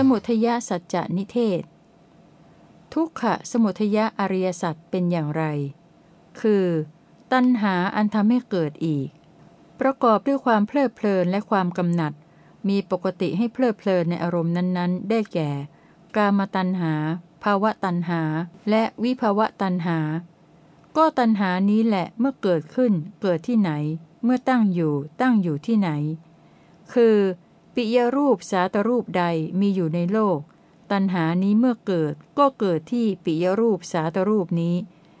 สมุทยสัจจนิเทศ ทุกขะสมุทยอริยสัจเป็นอย่างไร คือ ตัณหาอันทำให้เกิดอีก ประกอบด้วยความเพลิดเพลินและความกำหนัด มีปกติให้เพลิดเพลินในอารมณ์นั้น ๆ ได้แก่ กามตัณหา ภาวะตัณหา และวิภาวะตัณหา ก็ตัณหานี้แหละเมื่อเกิดขึ้น เกิดที่ไหน เมื่อตั้งอยู่ตั้งอยู่ที่ไหน คือ ปิยรูปสาตรูปใดมีอยู่ในโลก ตัณหานี้เมื่อเกิดก็เกิดที่ปิยรูปสาตรูปนี้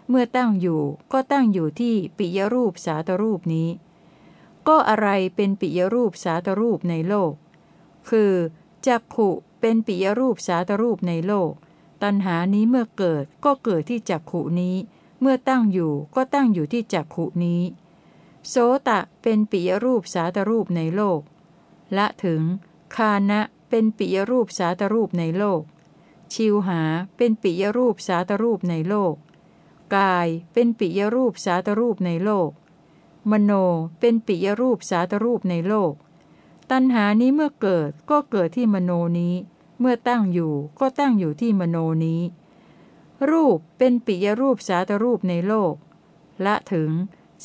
เมื่อตั้งอยู่ก็ตั้งอยู่ที่ปิยรูปสาตรูปนี้ ก็อะไรเป็นปิยรูปสาตรูปในโลก คือจักขุเป็นปิยรูปสาตรูปในโลก ตัณหานี้เมื่อเกิดก็เกิดที่จักขุนี้ เมื่อตั้งอยู่ก็ตั้งอยู่ที่จักขุนี้ โสตะเป็นปิยรูปสาตรูปในโลก ละถึง คานะเป็นปิยรูปสาตรูปในโลก ชิวหาเป็นปิยรูปสาตรูปในโลก กายเป็นปิยรูปสาตรูปในโลก มโนเป็นปิยรูปสาตรูปในโลก ตัณหานี้เมื่อเกิดก็เกิดที่มโนนี้ เมื่อตั้งอยู่ก็ตั้งอยู่ที่มโนนี้ รูปเป็นปิยรูปสาตรูปในโลก ละถึง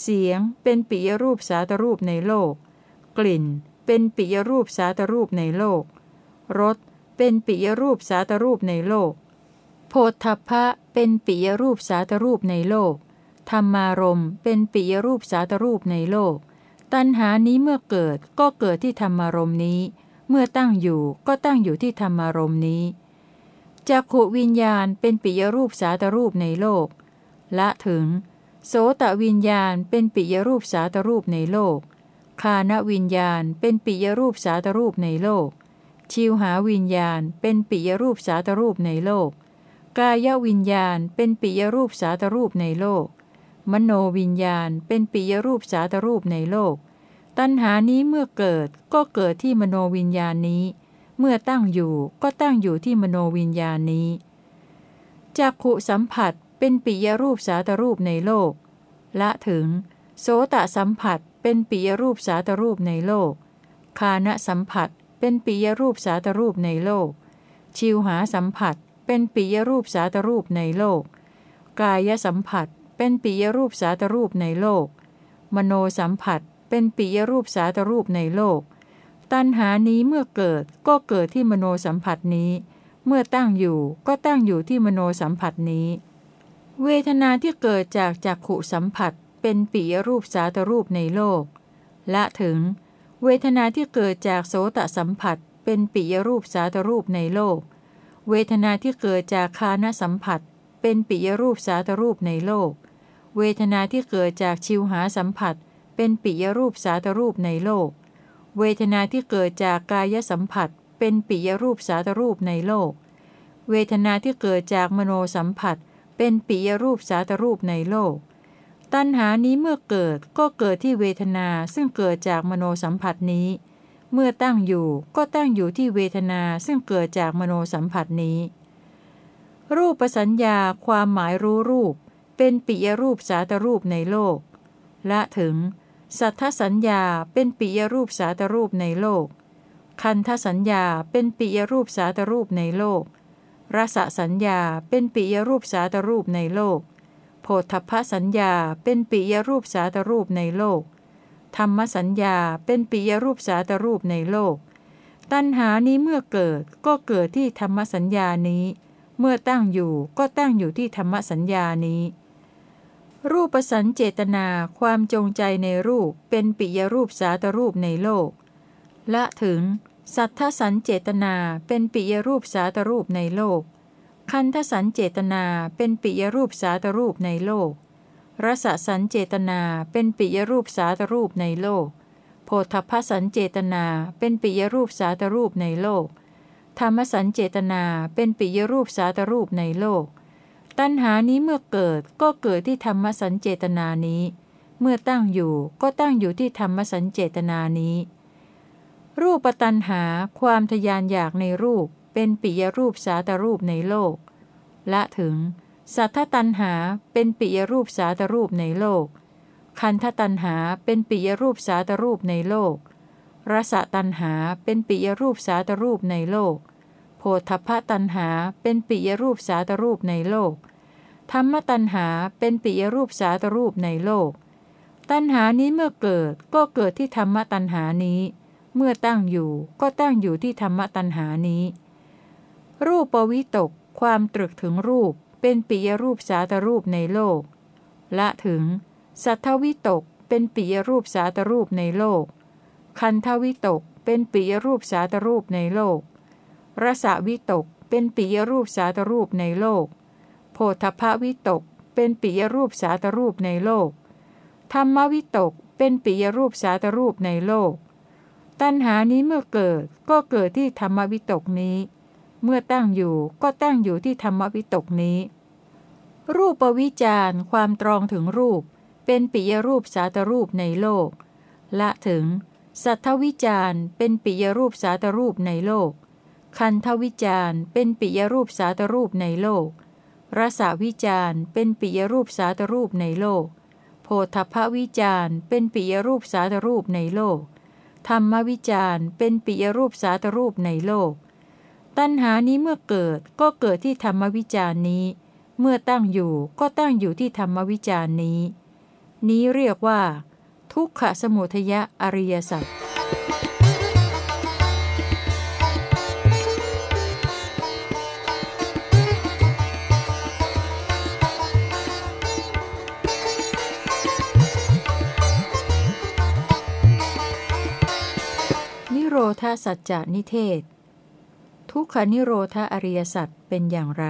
เสียงเป็นปิยรูปสาตรูปในโลก กลิ่น เป็นปิยรูปสาตรูปในโลก รสเป็นปิยรูปสาตรูปในโลก โพธพะเป็นปิยรูปสาตรูปในโลก ธรรมารมเป็นปิยรูปสาตรูปในโลก ตัณหานี้เมื่อเกิดก็เกิดที่ธรรมารมนี้ เมื่อตั้งอยู่ก็ตั้งอยู่ที่ธรรมารมนี้จักขวิญญาณเป็นปิยรูปสาตรูปในโลก ละถึง โสตวิญญาณเป็นปิยรูปสาตรูปในโลก คานวิญญาณเป็นปิยรูปสาตรูปในโลก ชิวหาวิญญาณเป็นปิยรูปสาตรูปในโลก กายวิญญาณเป็นปิยรูปสาตรูปในโลก มโนวิญญาณเป็นปิยรูปสาตรูปในโลก ตัณหานี้เมื่อเกิดก็เกิดที่มโนวิญญาณนี้ เมื่อตั้งอยู่ก็ตั้งอยู่ที่มโนวิญญาณนี้จักขุสัมผัสเป็นปิยรูปสาตรูปในโลก ละถึง โสตสัมผัส เป็นปิยรูปสาตรูปในโลก คานสัมผัส เป็นปิยรูปสาตรูปในโลก ชิวหาสัมผัส เป็นปิยรูปสาตรูปในโลก กายสัมผัส เป็นปิยรูปสาตรูปในโลก มโนสัมผัส เป็นปิยรูปสาตรูปในโลก ตัณหานี้เมื่อเกิดก็เกิดที่มโนสัมผัสนี้ เมื่อตั้งอยู่ก็ตั้งอยู่ที่มโนสัมผัสนี้ เวทนาที่เกิดจากจักขุสัมผัส เป็นปิยรูปสาตรูปในโลก ละถึง เวทนาที่เกิดจากโสตสัมผัส เป็นปิยรูปสาตรูปในโลก เวทนาที่เกิดจากคานสัมผัส เป็นปิยรูปสาตรูปในโลก เวทนาที่เกิดจากชิวหาสัมผัส เป็นปิยรูปสาตรูปในโลก เวทนาที่เกิดจากกายสัมผัส เป็นปิยรูปสาตรูปในโลก เวทนาที่เกิดจากมโนสัมผัส เป็นปิยรูปสาตรูปในโลก ตัณหานี้เมื่อเกิดก็เกิดที่เวทนาซึ่งเกิดจากมโนสัมผัสนี้ เมื่อตั้งอยู่ก็ตั้งอยู่ที่เวทนาซึ่งเกิดจากมโนสัมผัสนี้ รูปสัญญาความหมายรู้รูป เป็นปิยรูปสาตรูปในโลก และถึง สัทธสัญญาเป็นปิยรูปสาตรูปในโลก คันทสัญญาเป็นปิยรูปสาตรูปในโลกรสสัญญาเป็นปิยรูปสาตรูปในโลก โพธพสัญญาเป็นปิยรูปสาตรูปในโลก ธรรมสัญญาเป็นปิยรูปสาตรูปในโลก ตัณหานี้เมื่อเกิดก็เกิดที่ธรรมสัญญานี้ เมื่อตั้งอยู่ก็ตั้งอยู่ที่ธรรมสัญญานี้ รูปสัญเจตนาความจงใจในรูปเป็นปิยรูปสาตรูปในโลก และถึง สัทธสัญเจตนาเป็นปิยรูปสาตรูปในโลก คันทสันเจตนาเป็นปิยรูปสาตรูปในโลก รสสันเจตนาเป็นปิยรูปสาตรูปในโลก โพธพสันเจตนาเป็นปิยรูปสาตรูปในโลก ธรรมสันเจตนาเป็นปิยรูปสาตรูปในโลก ตัณหานี้เมื่อเกิดก็เกิดที่ธรรมสันเจตนานี้ เมื่อตั้งอยู่ก็ตั้งอยู่ที่ธรรมสันเจตนานี้ รูปตัณหาความทยานอยากในรูป เป็นปิยรูปสาตรูปในโลก ละถึง สัทธตันหาเป็นปิยรูปสาตรูปในโลก คันธตันหาเป็นปิยรูปสาตรูปในโลก รสตันหาเป็นปิยรูปสาตรูปในโลก โพธพตัณหาเป็นปิยรูปสาตรูปในโลก ธรรมตัณหาเป็นปิยรูปสาตรูปในโลก ตัณหานี้เมื่อเกิดก็เกิดที่ธรรมตัณหานี้ เมื่อตั้งอยู่ก็ตั้งอยู่ที่ธรรมตัณหานี้ รูปปวิตก ความตรึกถึงรูป เป็นปิยรูปสาตรูปในโลก ละถึง สัทธวิตก เป็นปิยรูปสาตรูปในโลก คันทวิตก เป็นปิยรูปสาตรูปในโลก รสวิตก เป็นปิยรูปสาตรูปในโลก โพธพวิตก เป็นปิยรูปสาตรูปในโลก ธรรมวิตก เป็นปิยรูปสาตรูปในโลก ตัณหานี้เมื่อเกิดก็เกิดที่ธรรมวิตกนี้ เมื่อตั้งอยู่ก็ตั้งอยู่ที่ธรรมวิตกนี้ รูปวิจารความตรองถึงรูป เป็นปิยรูปสาตรูปในโลก ละถึง สัทธวิจารเป็นปิยรูปสาตรูปในโลก คันทวิจารเป็นปิยรูปสาตรูปในโลกรสวิจารเป็นปิยรูปสาตรูปในโลก โพธพวิจารเป็นปิยรูปสาตรูปในโลก ธรรมวิจารเป็นปิยรูปสาตรูปในโลก ตัณหานี้เมื่อเกิดก็เกิดที่ธรรมวิจารนี้ เมื่อตั้งอยู่ก็ตั้งอยู่ที่ธรรมวิจารนี้ นี้เรียกว่า ทุกขสมุทยะอริยสัจนิโรธาสัจจานิเทศ ทุกขานิโรธาอริยสัจเป็นอย่างไร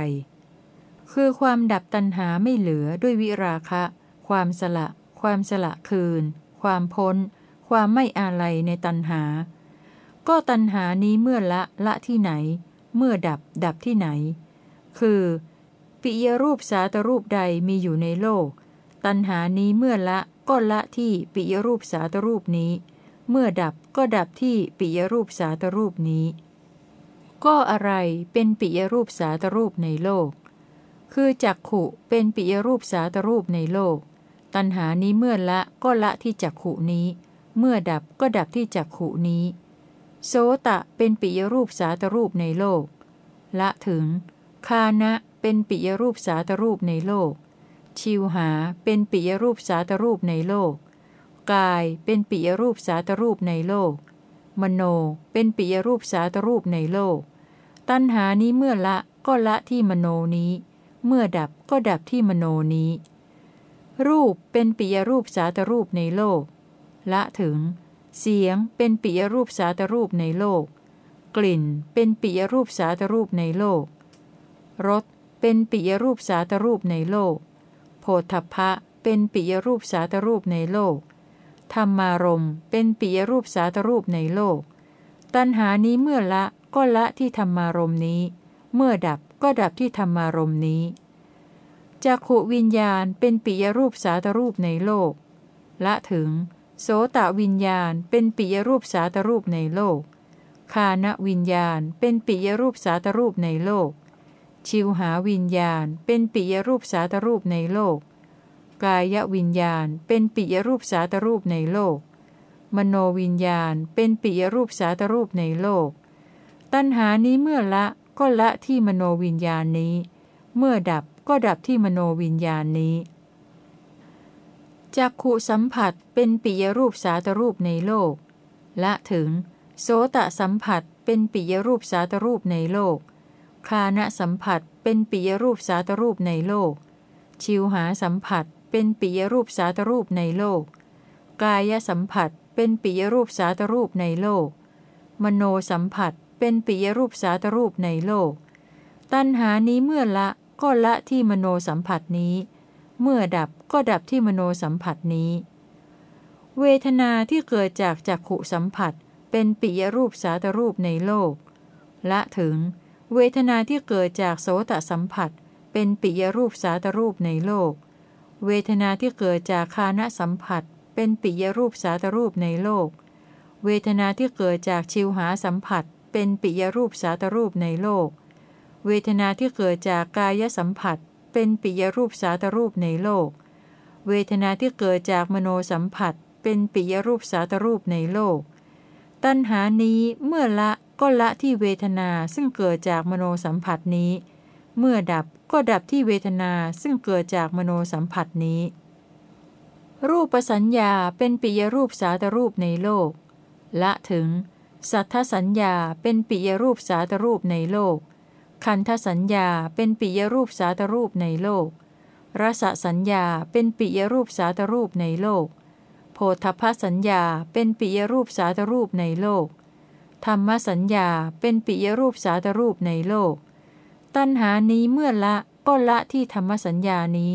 คือความดับตัณหาไม่เหลือด้วยวิราคะ ความสละ ความสละคืน ความพ้น ความไม่อาลัยในตัณหา ก็ตัณหานี้เมื่อละละที่ไหน เมื่อดับดับที่ไหน คือ ปิยรูปสาตรูปใดมีอยู่ในโลก ตัณหานี้เมื่อละก็ละที่ปิยรูปสาตรูปนี้ เมื่อดับก็ดับที่ปิยรูปสาตรูปนี้ ก็อะไรเป็นปิยรูปสาตรูปในโลก คือจักขุเป็นปิยรูปสาตรูปในโลก ตัณหานี้เมื่อละก็ละที่จักขุนี้ เมื่อดับก็ดับที่จักขุนี้ โสตะเป็นปิยรูปสาตรูปในโลก ละถึง คานะเป็นปิยรูปสาตรูปในโลก ชิวหาเป็นปิยรูปสาตรูปในโลก กายเป็นปิยรูปสาตรูปในโลกมโนเป็นปิยรูปสาตรูปในโลก ตัณหานี้เมื่อละก็ละที่มโนนี้ เมื่อดับก็ดับที่มโนนี้ รูปเป็นปิยรูปสาตรูปในโลก ละถึง เสียงเป็นปิยรูปสาตรูปในโลก กลิ่นเป็นปิยรูปสาตรูปในโลก รสเป็นปิยรูปสาตรูปในโลก โพธพะเป็นปิยรูปสาตรูปในโลก ธรรมารมเป็นปิยรูปสาตรูปในโลก ตัณหานี้เมื่อละ ก็ละที่ธรรมารมนี้ เมื่อดับก็ดับที่ธรรมารมนี้จักขวิญญาณเป็นปิยรูปสาตรูปในโลก ละถึง โสตวิญญาณเป็นปิยรูปสาตรูปในโลก คานวิญญาณเป็นปิยรูปสาตรูปในโลก ชิวหาวิญญาณเป็นปิยรูปสาตรูปในโลก กายวิญญาณเป็นปิยรูปสาตรูปในโลก มโนวิญญาณเป็นปิยรูปสาตรูปในโลก ตัณหานี้เมื่อละก็ละที่มโนวิญญาณนี้ เมื่อดับก็ดับที่มโนวิญญาณนี้จักขุสัมผัสเป็นปิยรูปสาตรูปในโลก ละถึง โสตสัมผัสเป็นปิยรูปสาตรูปในโลก คานะสัมผัสเป็นปิยรูปสาตรูปในโลก ชิวหาสัมผัสเป็นปิยรูปสาตรูปในโลก กายสัมผัสเป็นปิยรูปสาตรูปในโลก มโนสัมผัส เป็นปิยรูปสาตรูปในโลก ตัณหานี้เมื่อละก็ละที่มโนสัมผัสนี้ เมื่อดับก็ดับที่มโนสัมผัสนี้ เวทนาที่เกิดจากจักขุสัมผัส เป็นปิยรูปสาตรูปในโลก ละถึง เวทนาที่เกิดจากโสตสัมผัส เป็นปิยรูปสาตรูปในโลก เวทนาที่เกิดจากคานสัมผัส เป็นปิยรูปสาตรูปในโลก เวทนาที่เกิดจากชิวหาสัมผัส เป็นปิยรูปสาตรูปในโลก เวทนาที่เกิดจากกายสัมผัส เป็นปิยรูปสาตรูปในโลก เวทนาที่เกิดจากมโนสัมผัส เป็นปิยรูปสาตรูปในโลก ตัณหานี้เมื่อละก็ละที่เวทนาซึ่งเกิดจากมโนสัมผัสนี้ เมื่อดับก็ดับที่เวทนาซึ่งเกิดจากมโนสัมผัสนี้ รูปสัญญาเป็นปิยรูปสาตรูปในโลก ละถึง สัทธสัญญาเป็นปิยรูปสาตรูปในโลก คันธสัญญาเป็นปิยรูปสาตรูปในโลก รสสัญญาเป็นปิยรูปสาตรูปในโลก โพธพสัญญาเป็นปิยรูปสาตรูปในโลก ธรรมสัญญาเป็นปิยรูปสาตรูปในโลก ตัณหานี้เมื่อละก็ละที่ธรรมสัญญานี้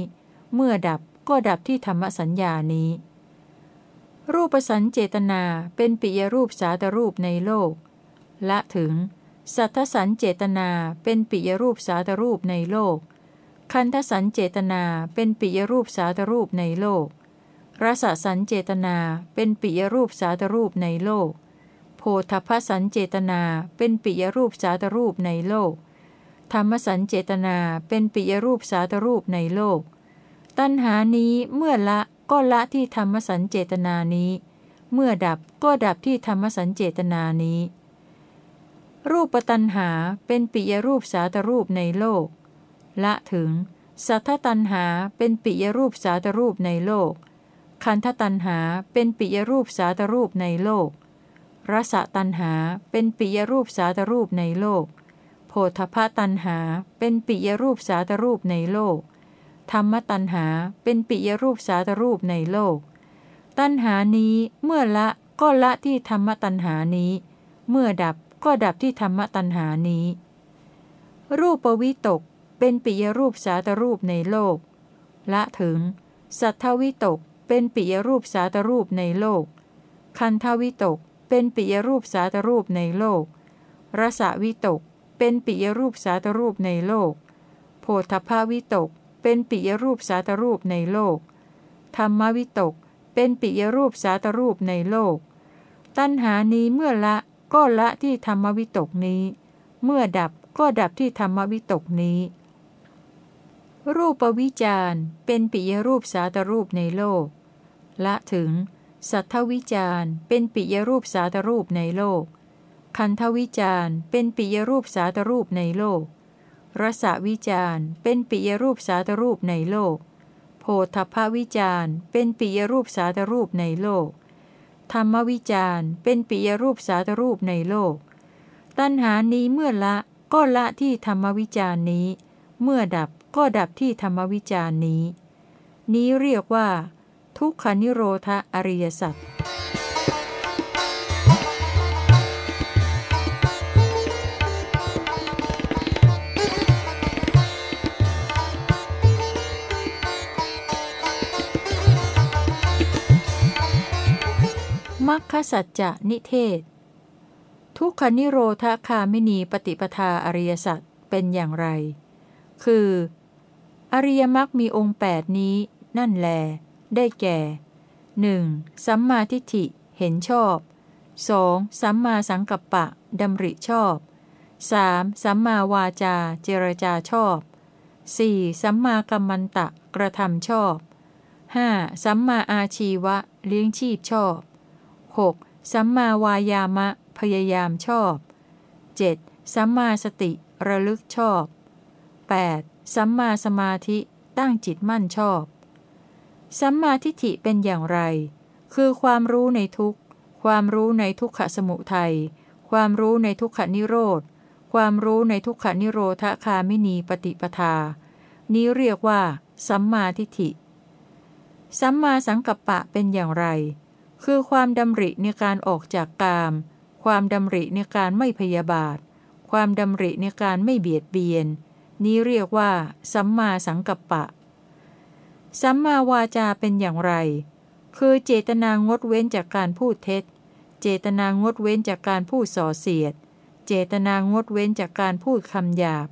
เมื่อดับก็ดับที่ธรรมสัญญานี้ รูปสัญเจตนาเป็นปิยรูปสาตรูปในโลก ละถึง สัทธสัญเจตนาเป็นปิยรูปสาตรูปในโลก คันธสัญเจตนาเป็นปิยรูปสาตรูปในโลก รสสัญเจตนาเป็นปิยรูปสาตรูปในโลก โพธพสัญเจตนาเป็นปิยรูปสาตรูปในโลก ธรรมสัญเจตนาเป็นปิยรูปสาตรูปในโลก ตัณหานี้เมื่อละ ก็ละที่ธรรมสัญเจตนานี้ เมื่อดับก็ดับที่ธรรมสัญเจตนานี้ รูปตัณหาเป็นปิยรูปสาตรูปในโลก ละถึง สัทธตัณหาเป็นปิยรูปสาตรูปในโลก คันธตัณหาเป็นปิยรูปสาตรูปในโลกรสตัณหาเป็นปิยรูปสาตรูปในโลก โพธพตัณหาเป็นปิยรูปสาตรูปในโลก ธรรมตัณหาเป็นปิยรูปสาตรูปในโลก ตัณหานี้เมื่อละก็ละที่ธรรมตัณหานี้ เมื่อดับก็ดับที่ธรรมตัณหานี้ รูปวิตกเป็นปิยรูปสาตรูปในโลก ละถึง สัทธวิตกเป็นปิยรูปสาตรูปในโลก คันธวิตกเป็นปิยรูปสาตรูปในโลก รสวิตกเป็นปิยรูปสาตรูปในโลก โพธพาวิตก เป็นปิยรูปสาตรูปในโลก ธรรมวิตก เป็นปิยรูปสาตรูปในโลก ตัณหานี้เมื่อละก็ละที่ธรรมวิตกนี้ เมื่อดับก็ดับที่ธรรมวิตกนี้ รูปวิจารเป็นปิยรูปสาตรูปในโลก ละถึง สัทธวิจารเป็นปิยรูปสาตรูปในโลก คันธวิจารเป็นปิยรูปสาตรูปในโลก รสวิจารเป็นปิยรูปสาตรูปในโลก โพธพวิจารเป็นปิยรูปสาตรูปในโลก ธรรมวิจารเป็นปิยรูปสาตรูปในโลก ตัณหานี้เมื่อละก็ละที่ธรรมวิจารนี้ เมื่อดับก็ดับที่ธรรมวิจารนี้ นี้เรียกว่า ทุกขนิโรธอริยสัจ มัคคสัจจะนิเทศ ทุกขนิโรธคามินีปฏิปทาอริยสัจเป็นอย่างไร คือ อริยมรรคมีองค์แปดนี้ นั่นแล ได้แก่ 1. สัมมาทิฏฐิเห็นชอบ 2. สัมมาสังกัปปะดำริชอบ 3. สัมมาวาจาเจรจาชอบ 4. สัมมากัมมันตะกระทำชอบ 5. สัมมาอาชีวะเลี้ยงชีพชอบ 6. สัมมาวายามะ พยายามชอบ 7. สัมมาสติ ระลึกชอบ 8. สัมมาสมาธิตั้งจิตมั่นชอบ สัมมาทิฏฐิเป็นอย่างไร คือความรู้ในทุกความรู้ในทุกขสมุทัย ความรู้ในทุกขนิโรธ ความรู้ในทุกขนิโรธคามินีปฏิปทา นี้เรียกว่า สัมมาทิฏฐิ สัมมาสังกัปปะเป็นอย่างไร คือความดำริในการออกจากกาม ความดำริในการไม่พยาบาท ความดำริในการไม่เบียดเบียน นี้เรียกว่า สัมมาสังกัปปะ สัมมาวาจาเป็นอย่างไร คือเจตนางดเว้นจากการพูดเท็จ เจตนางดเว้นจากการพูดส่อเสียด เจตนางดเว้นจากการพูดคำหยาบ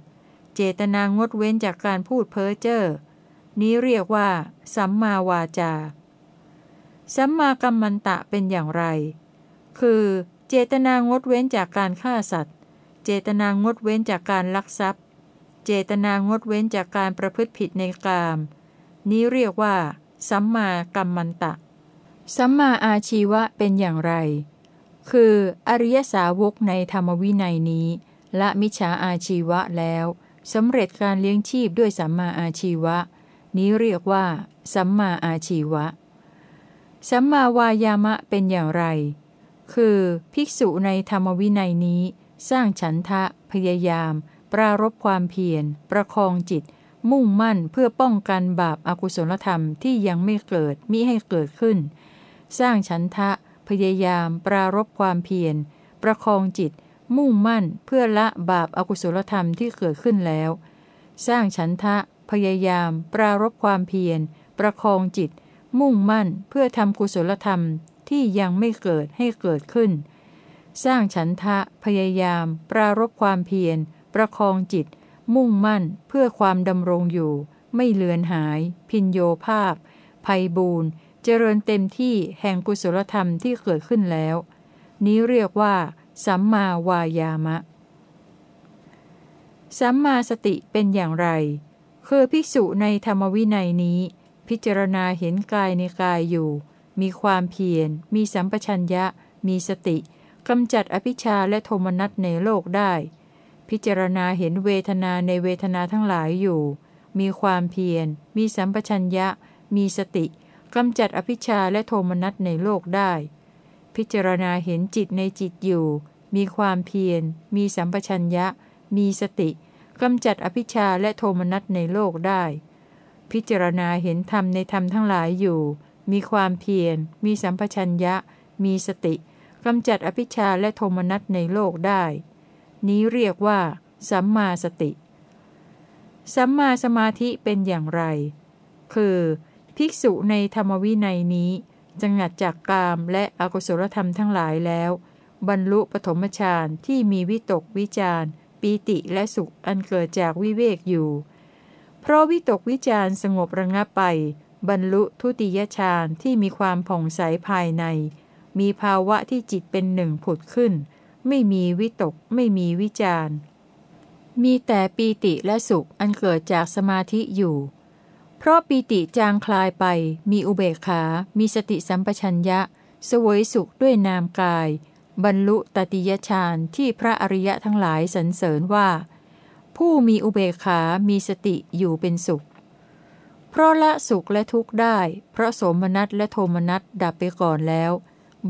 เจตนางดเว้นจากการพูดเพ้อเจ้อ นี้เรียกว่า สัมมาวาจา สัมมากัมมันตะเป็นอย่างไร คือ เจตนางดเว้นจากการฆ่าสัตว์ เจตนางดเว้นจากการลักทรัพย์ เจตนางดเว้นจากการประพฤติผิดในกาม นี้เรียกว่า สัมมากัมมันตะ สัมมาอาชีวะเป็นอย่างไร คืออริยสาวกในธรรมวินัยนี้ละมิจฉาอาชีวะแล้วสำเร็จการเลี้ยงชีพด้วยสัมมาอาชีวะ นี้เรียกว่า สัมมาอาชีวะ สัมมาวายามะเป็นอย่างไร คือภิกษุในธรรมวินัยนี้ สร้างฉันทะ พยายาม ปรารบความเพียร ประคองจิต มุ่งมั่นเพื่อป้องกันบาปอากุศลธรรมที่ยังไม่เกิดมิให้เกิดขึ้น สร้างฉันทะ พยายาม ปรารบความเพียร ประคองจิต มุ่งมั่นเพื่อละบาปอากุศลธรรมที่เกิดขึ้นแล้ว สร้างฉันทะ พยายาม ปรารบความเพียร ประคองจิต มุ่งมั่นเพื่อทำกุศลธรรมที่ยังไม่เกิดให้เกิดขึ้น สร้างฉันทะ พยายาม ปรารบความเพียร ประคองจิต มุ่งมั่นเพื่อความดำรงอยู่ ไม่เลือนหาย พินโยภาพ ภัยบูนเจริญเต็มที่แห่งกุศลธรรมที่เกิดขึ้นแล้ว นี้เรียกว่า สัมมาวายามะ สัมมาสติเป็นอย่างไร คือภิกษุในธรรมวินัยนี้ พิจารณาเห็นกายในกายอยู่ มีความเพียร มีสัมปชัญญะ มีสติกำจัดอภิชาและโทมนัสในโลกได้ พิจารณาเห็นเวทนาในเวทนาทั้งหลายอยู่ มีความเพียร มีสัมปชัญญะ มีสติกำจัดอภิชาและโทมนัสในโลกได้ พิจารณาเห็นจิตในจิตอยู่ มีความเพียร มีสัมปชัญญะ มีสติกำจัดอภิชาและโทมนัสในโลกได้ พิจารณาเห็นธรรมในธรรมทั้งหลายอยู่ มีความเพียร มีสัมปชัญญะ มีสติกำจัดอภิชาและโทมนัสในโลกได้ นี้เรียกว่า สัมมาสติ สัมมาสมาธิเป็นอย่างไร คือ ภิกษุในธรรมวินัยนี้จังัดจากกามและอกุศลธรรมทั้งหลายแล้ว บรรลุปฐมฌานที่มีวิตกวิจารปีติและสุขอันเกิดจากวิเวกอยู่ เพราะวิตกวิจารสงบระงับไป บรรลุทุติยฌานที่มีความผ่องใสภายใน มีภาวะที่จิตเป็นหนึ่งผุดขึ้น ไม่มีวิตกไม่มีวิจารมีแต่ปีติและสุขอันเกิดจากสมาธิอยู่ เพราะปีติจางคลายไป มีอุเบกขา มีสติสัมปชัญญะ สวยสุขด้วยนามกาย บรรลุตติยฌานที่พระอริยะทั้งหลายสรรเสริญว่า ผู้มีอุเบกขามีสติอยู่เป็นสุข เพราะละสุขและทุกข์ได้ เพราะสมนัสและโทมนัสดับไปก่อนแล้ว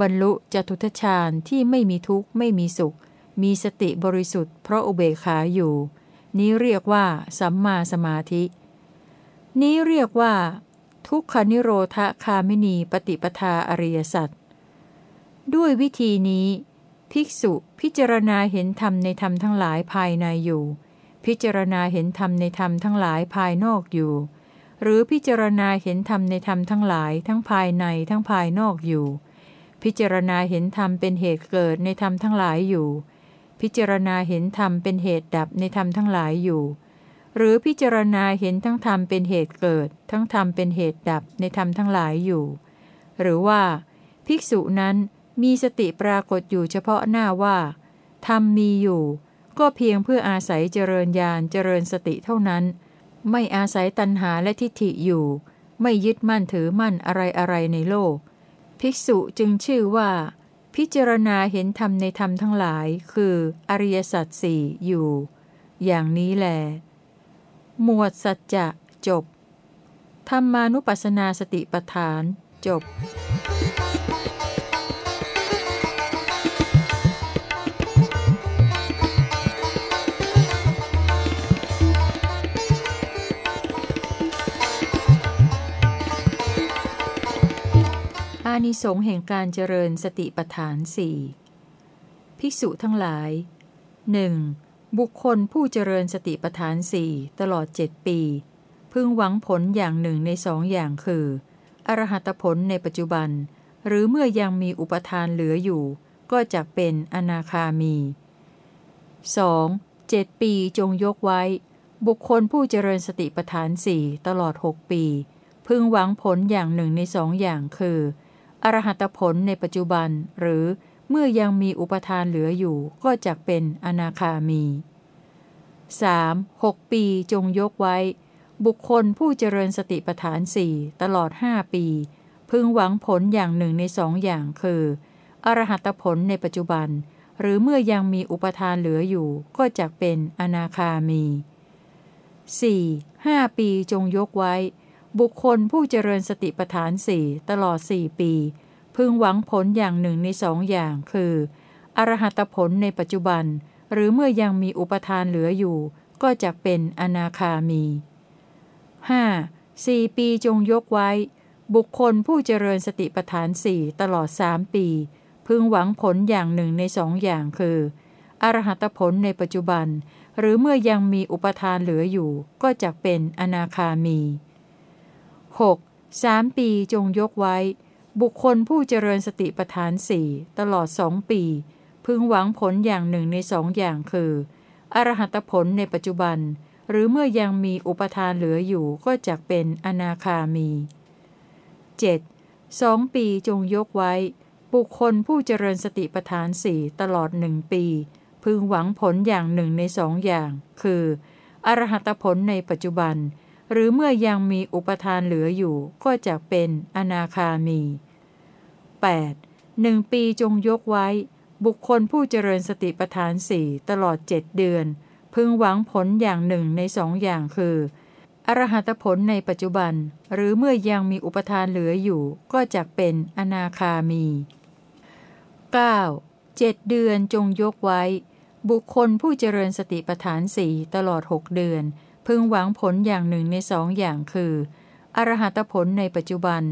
บรรลุจตุทชาญที่ไม่มีทุกข์ไม่มีสุข มีสติบริสุทธิ์เพราะอุเบกขาอยู่ นี้เรียกว่า สัมมาสมาธิ นี้เรียกว่า ทุกขนิโรธคามินีปฏิปทาอริยสัจด้วยวิธีนี้ ภิกษุพิจารณาเห็นธรรมในธรรมทั้งหลายภายในอยู่ พิจารณาเห็นธรรมในธรรมทั้งหลายภายนอกอยู่ หรือพิจารณาเห็นธรรมในธรรมทั้งหลายทั้งภายในทั้งภายนอกอยู่ พิจารณาเห็นธรรมเป็นเหตุเกิดในธรรมทั้งหลายอยู่ พิจารณาเห็นธรรมเป็นเหตุดับในธรรมทั้งหลายอยู่ หรือพิจารณาเห็นทั้งธรรมเป็นเหตุเกิด ทั้งธรรมเป็นเหตุดับในธรรมทั้งหลายอยู่ หรือว่า ภิกษุนั้นมีสติปรากฏอยู่เฉพาะหน้าว่าธรรมมีอยู่ ก็เพียงเพื่ออาศัยเจริญญาณเจริญสติเท่านั้น ไม่อาศัยตัณหาและทิฏฐิอยู่ ไม่ยึดมั่นถือมั่นอะไรอะไรในโลก ภิกษุจึงชื่อว่า พิจารณาเห็นธรรมในธรรมทั้งหลาย คืออริยสัจสี่อยู่ อย่างนี้แหลหมวดสัจจะจบธรรมานุปัสสนาสติปทาน จบ อานิสงส์แห่งการเจริญสติปทานสี่ภิกษุทั้งหลายหนึ่งบุคคลผู้เจริญสติปัฏฐานสี่ตลอดเจ็ดปี พึงหวังผลอย่างหนึ่งในสองอย่างคือ อรหัตผลในปัจจุบัน หรือเมื่อยังมีอุปทานเหลืออยู่ ก็จะเป็นอนาคามี 2. เจ็ดปีจงยกไว้ บุคคลผู้เจริญสติปัฏฐานสี่ตลอดหกปี พึงหวังผลอย่างหนึ่งในสองอย่างคือ อรหัตผลในปัจจุบัน หรือเมื่อยังมีอุปทานเหลืออยู่ก็จะเป็นอนาคามี 3. 6 ปีจงยกไว้ บุคคลผู้เจริญสติปัฏฐานสี่ตลอดห้าปี พึงหวังผลอย่างหนึ่งในสองอย่างคือออรหัตผลในปัจจุบัน หรือเมื่อยังมีอุปทานเหลืออยู่ก็จะเป็นอนาคามี 4. 5 ปีจงยกไว้ บุคคลผู้เจริญสติปัฏฐานสี่ตลอดสี่ปี พึงหวังผลอย่างหนึ่งในสองอย่าง คือ อรหัตผลในปัจจุบัน หรือเมื่อยังมีอุปทานเหลืออยู่ ก็จะเป็นอนาคามี 5. 4ปีจงยกไว้ บุคคลผู้เจริญสติปัฏฐานสี่ตลอดสามปี พึงหวังผลอย่างหนึ่งในสองอย่าง คือ อรหัตผลในปัจจุบัน หรือเมื่อยังมีอุปทานเหลืออยู่ ก็จะเป็นอนาคามี 6. สามปีจงยกไว้ บุคคลผู้เจริญสติปัฏฐานสี่ตลอดสองปี พึงหวังผลอย่างหนึ่งในสองอย่างคือ อรหัตผลในปัจจุบัน หรือเมื่อยังมีอุปทานเหลืออยู่ก็จะเป็นอนาคามี 7. สองปีจงยกไว้ บุคคลผู้เจริญสติปัฏฐานสี่ตลอดหนึ่งปี พึงหวังผลอย่างหนึ่งในสองอย่าง คือ อรหัตผลในปัจจุบัน หรือเมื่อยังมีอุปทานเหลืออยู่ก็จะเป็นอนาคามี 8. หนึ่งปีจงยกไว้ บุคคลผู้เจริญสติปัฏฐานสี่ตลอดเจ็ดเดือน พึงหวังผลอย่างหนึ่งในสองอย่างคือ อรหัตผลในปัจจุบัน หรือเมื่อยังมีอุปทานเหลืออยู่ ก็จะเป็นอนาคามี 9. เจ็ดเดือนจงยกไว้ บุคคลผู้เจริญสติปัฏฐานสี่ตลอดหกเดือน พึงหวังผลอย่างหนึ่งในสองอย่างคือ อรหัตผลในปัจจุบัน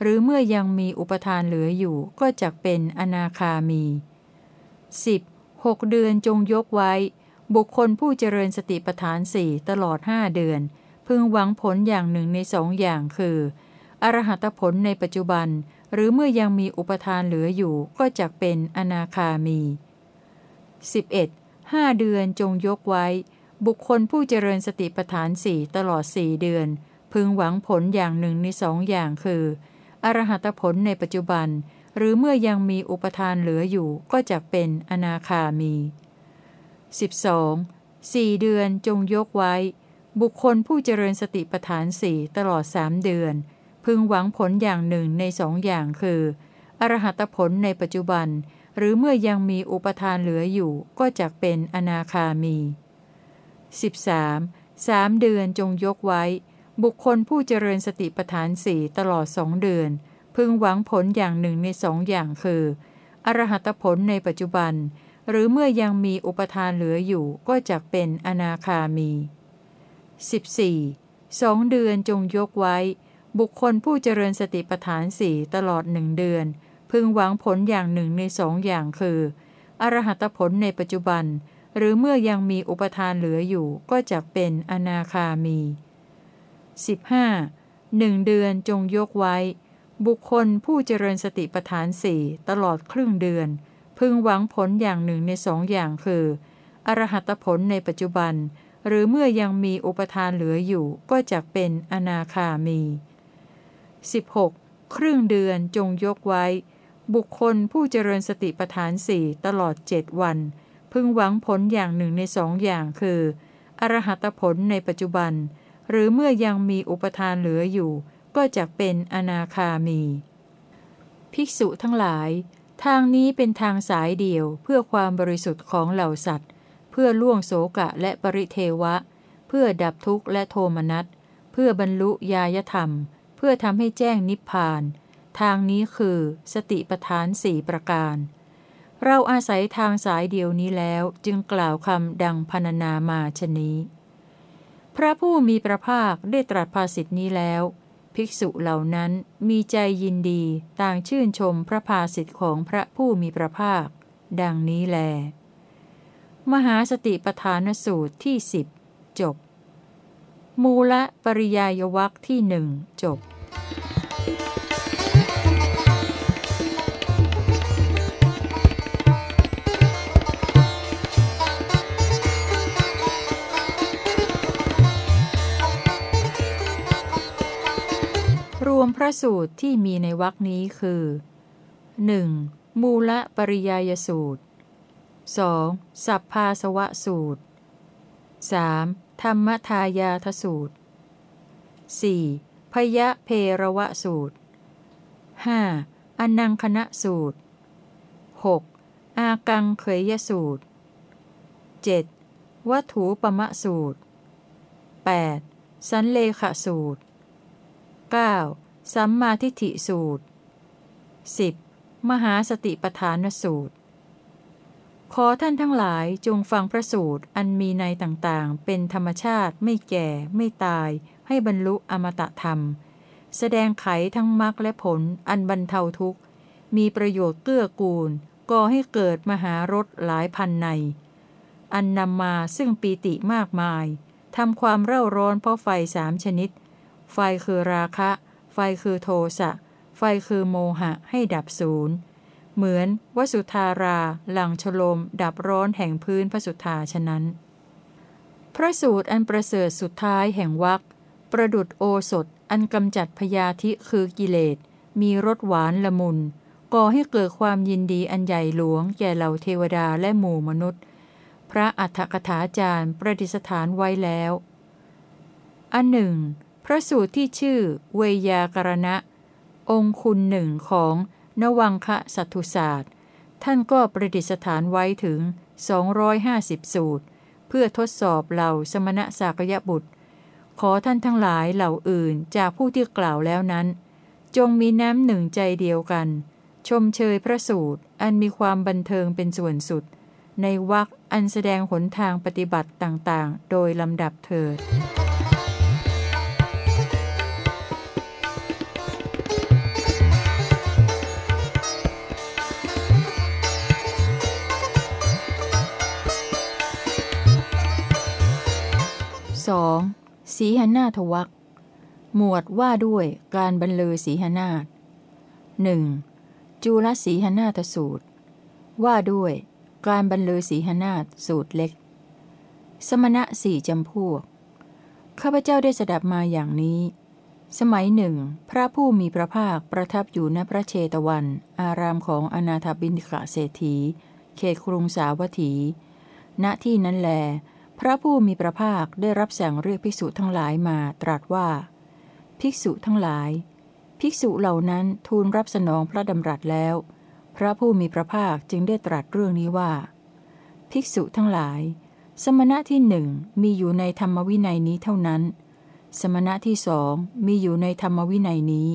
หรือเมื่อยังมีอุปทานเหลืออยู่ก็จะเป็นอนาคามี 10. หกเดือนจงยกไว้ บุคคลผู้เจริญสติปัฏฐานสี่ตลอดห้าเดือน พึงหวังผลอย่างหนึ่งในสองอย่างคือ อรหัตผลในปัจจุบัน หรือเมื่อยังมีอุปทานเหลืออยู่ก็จะเป็นอนาคามี 11. ห้าเดือนจงยกไว้ บุคคลผู้เจริญสติปัฏฐานสี่ตลอดสี่เดือน พึงหวังผลอย่างหนึ่งในสองอย่างคือ อรหัตผลในปัจจุบัน หรือเมื่อยังมีอุปทานเหลืออยู่ก็จะเป็นอนาคามี 12. สี่เดือนจงยกไว้ บุคคลผู้เจริญสติปัฏฐานสี่ตลอดสามเดือน พึงหวังผลอย่างหนึ่งในสองอย่างคือ อรหัตผลในปัจจุบัน หรือเมื่อยังมีอุปทานเหลืออยู่ก็จะเป็นอนาคามี 13. สามเดือนจงยกไว้ บุคคลผู้เจริญสติปัฏฐานสี่ตลอดสองเดือน พึงหวังผลอย่างหนึ่งในสองอย่างคือ อรหัตผลในปัจจุบัน หรือเมื่อยังมีอุปทานเหลืออยู่ก็จะเป็นอนาคามี 14. สองเดือนจงยกไว้ บุคคลผู้เจริญสติปัฏฐานสี่ตลอดหนึ่งเดือน พึงหวังผลอย่างหนึ่งในสองอย่างคือ อรหัตผลในปัจจุบัน หรือเมื่อยังมีอุปทานเหลืออยู่ก็จะเป็นอนาคามี 15. หนึ่งเดือนจงยกไว้ บุคคลผู้เจริญสติปัฏฐานสี่ตลอดครึ่งเดือน พึงหวังผลอย่างหนึ่งในสองอย่างคือ อรหัตผลในปัจจุบัน หรือเมื่อยังมีอุปทานเหลืออยู่ก็จะเป็นอนาคามี 16. ครึ่งเดือนจงยกไว้ บุคคลผู้เจริญสติปัฏฐานสี่ตลอดเจ็ดวัน พึงหวังผลอย่างหนึ่งในสองอย่างคือ อรหัตผลในปัจจุบัน หรือเมื่อยังมีอุปทานเหลืออยู่ ก็จะเป็นอนาคามี ภิกษุทั้งหลาย ทางนี้เป็นทางสายเดียวเพื่อความบริสุทธิ์ของเหล่าสัตว์ เพื่อล่วงโสกะและปริเทวะ เพื่อดับทุกข์และโทมนัสเพื่อบรรลุญาธรรม เพื่อทำให้แจ้งนิพพาน ทางนี้คือสติปทานสี่ประการ เราอาศัยทางสายเดียวนี้แล้วจึงกล่าวคำดังพรรณนามาชนี้ พระผู้มีพระภาคได้ตรัสภาสิทธินี้แล้ว ภิกษุเหล่านั้นมีใจยินดีต่างชื่นชมพระภาสิทธิของพระผู้มีพระภาค ดังนี้แล มหาสติปทานสูตรที่สิบจบ มูละปริยายวักที่หนึ่งจบ พระสูตรที่มีในวรคนี้คือ 1. มูละปริยายสูตร 2. สัพพาสวะสูตร 3. ธรรมทายาทสูตร 4. พยะเพรวะสูตร 5. อนังคณะสูตร 6. อากังเคยยสูตร 7. วัตถุปมะสูตร 8. สันเลขสูตร 9. สัมมาทิฏฐิสูตร 10. มหาสติปทานสูตร ขอท่านทั้งหลายจงฟังพระสูตรอันมีในต่างๆ เป็นธรรมชาติไม่แก่ ไม่ตาย ให้บรรลุอมตะธรรม แสดงไขทั้งมรรคและผลอันบรรเทาทุกข์ มีประโยชน์เกื้อกูล ก่อให้เกิดมหารถหลายพันใน อันนำมาซึ่งปีติมากมายทำความเร่าร้อนเพราะไฟสามชนิด ไฟคือราคะ ไฟคือโทสะ ไฟคือโมหะให้ดับศูนย์ เหมือนวสุธาราหลังชโลม ดับร้อนแห่งพื้นพระสุธาฉะนั้น พระสูตรอันประเสริฐสุดท้ายแห่งวักประดุดโอสถอันกำจัดพยาธิคือกิเลส มีรสหวานละมุน ก่อให้เกิดความยินดีอันใหญ่หลวงแก่เหล่าเทวดาและหมู่มนุษย์ พระอัฏฐกถาจารย์ประดิษฐานไว้แล้ว อันหนึ่ง พระสูตรที่ชื่อเวยากรณะ องคุณหนึ่งของนวังคะสัตุศาสตร์ ท่านก็ประดิษฐานไว้ถึง 250 สูตร เพื่อทดสอบเหล่าสมณะสากยบุตร ขอท่านทั้งหลายเหล่าอื่นจากผู้ที่กล่าวแล้วนั้น จงมีน้ำหนึ่งใจเดียวกัน ชมเชยพระสูตรอันมีความบันเทิงเป็นส่วนสุด ในวักอันแสดงหนทางปฏิบัติต่างๆ โดยลำดับเถิด 2. สีหนาทวักหมวดว่าด้วยการบรรลือสีหนาฏหนึ่งจุลสีหนาทสูตร ว่าด้วย การบรรลือสีหนาฏสูตรเล็ก สมณะสี่จำพวก ข้าพเจ้าได้สดับมาอย่างนี้ สมัยหนึ่ง พระผู้มีพระภาคประทับอยู่ณพระเชตวัน อารามของอนาถบินกะเศรษฐี เขตกรุงสาวัตถี ณที่นั้นแล พระผู้มีพระภาคได้รับสั่งเรียกภิกษุทั้งหลายมาตรัสว่า ภิกษุทั้งหลาย ภิกษุเหล่านั้นทูลรับสนองพระดำรัสแล้ว พระผู้มีพระภาคจึงได้ตรัสเรื่องนี้ว่า ภิกษุทั้งหลาย สมณะที่หนึ่งมีอยู่ในธรรมวินัยนี้เท่านั้น สมณะที่สองมีอยู่ในธรรมวินัยนี้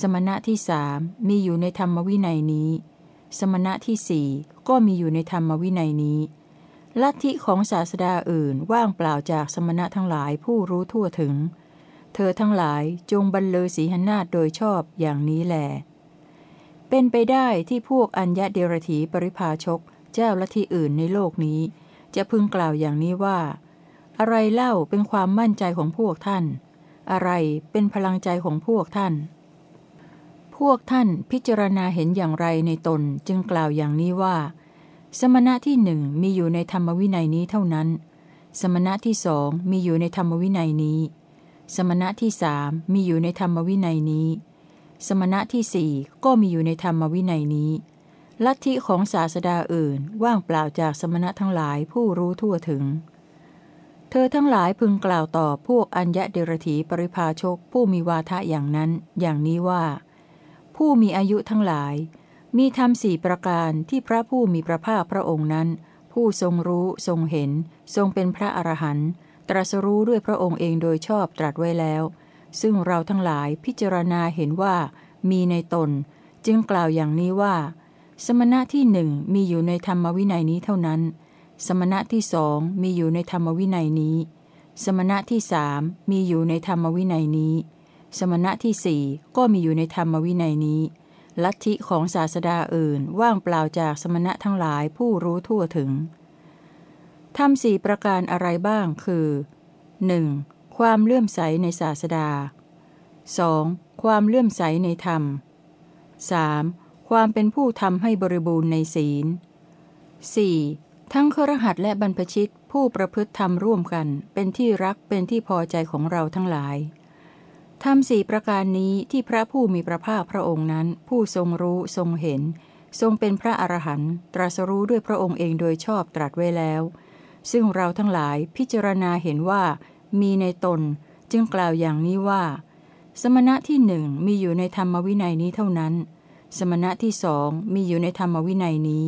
สมณะที่สามมีอยู่ในธรรมวินัยนี้ สมณะที่สี่ก็มีอยู่ในธรรมวินัยนี้ ลัทธิของศาสดาอื่นว่างเปล่าจากสมณะทั้งหลายผู้รู้ทั่วถึง เธอทั้งหลายจงบรรลือสีหนาฏโดยชอบอย่างนี้แล เป็นไปได้ที่พวกอัญญะเดรถีปริภาชก เจ้าลัทธิอื่นในโลกนี้ จะพึงกล่าวอย่างนี้ว่า อะไรเล่าเป็นความมั่นใจของพวกท่าน อะไรเป็นพลังใจของพวกท่าน พวกท่านพิจารณาเห็นอย่างไรในตนจึงกล่าวอย่างนี้ว่า สมณะที่หนึ่งมีอยู่ในธรรมวินัยนี้เท่านั้น สมณะที่สองมีอยู่ในธรรมวินัยนี้ สมณะที่สามมีอยู่ในธรรมวินัยนี้ สมณะที่สี่ก็มีอยู่ในธรรมวินัยนี้ ลัทธิของศาสดาอื่นว่างเปล่าจากสมณะทั้งหลายผู้รู้ทั่วถึง เธอทั้งหลายพึงกล่าวต่อพวกอัญญะเดรถีปริภาชกผู้มีวาทะอย่างนั้น อย่างนี้ว่า ผู้มีอายุทั้งหลาย มีธรรมสี่ประการที่พระผู้มีพระภาคพระองค์นั้น ผู้ทรงรู้ทรงเห็น ทรงเป็นพระอรหันต์ตรัสรู้ด้วยพระองค์เองโดยชอบตรัสไว้แล้ว ซึ่งเราทั้งหลายพิจารณาเห็นว่า มีในตน จึงกล่าวอย่างนี้ว่า สมณะที่หนึ่งมีอยู่ในธรรมวินัยนี้เท่านั้น สมณะที่สองมีอยู่ในธรรมวินัยนี้ สมณะที่สามมีอยู่ในธรรมวินัยนี้ สมณะที่สี่ก็มีอยู่ในธรรมวินัยนี้ ลัทธิของศาสดาอื่นว่างเปล่าจากสมณะทั้งหลายผู้รู้ทั่วถึงทำสี่ประการอะไรบ้างคือ 1. ความเลื่อมใสในศาสดา 2. ความเลื่อมใสในธรรม 3. ความเป็นผู้ทำให้บริบูรณ์ในศีล 4. ทั้งครหัสและบรรพชิตผู้ประพฤติธรรมร่วมกัน เป็นที่รักเป็นที่พอใจของเราทั้งหลาย ทำสี่ประการนี้ที่พระผู้มีพระภาคพระองค์นั้น ผู้ทรงรู้ทรงเห็น ทรงเป็นพระอรหันต์ตรัสรู้ด้วยพระองค์เองโดยชอบตรัสไว้แล้ว ซึ่งเราทั้งหลายพิจารณาเห็นว่า มีในตน จึงกล่าวอย่างนี้ว่า สมณะที่หนึ่งมีอยู่ในธรรมวินัยนี้เท่านั้นสสมณะที่สองมีอยู่ในธรรมวินัยนี้